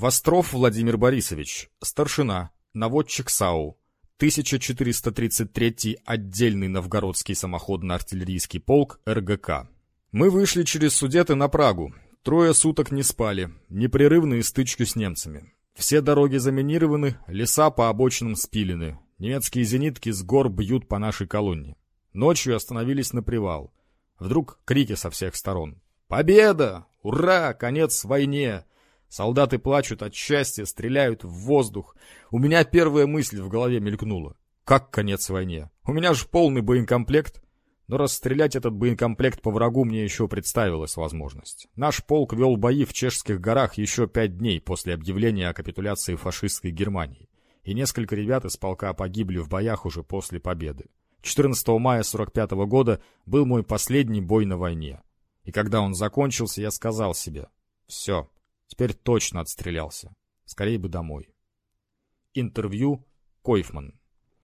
Востров Владимир Борисович, старшина, наводчик САУ, 1433-й отдельный новгородский самоходно-артиллерийский полк РГК. Мы вышли через Судеты на Прагу. Трое суток не спали, непрерывные стычки с немцами. Все дороги заминированы, леса по обочинам спилены. Немецкие зенитки с гор бьют по нашей колонне. Ночью остановились на привал. Вдруг крики со всех сторон. «Победа! Ура! Конец войне!» Солдаты плачут от счастья, стреляют в воздух. У меня первая мысль в голове мелькнула. Как конец войне? У меня же полный боекомплект. Но расстрелять этот боекомплект по врагу мне еще представилась возможность. Наш полк вел бои в чешских горах еще пять дней после объявления о капитуляции фашистской Германии. И несколько ребят из полка погибли в боях уже после победы. 14 мая 45 года был мой последний бой на войне. И когда он закончился, я сказал себе, все, Теперь точно отстрелялся. Скорее бы домой. Интервью Койфман.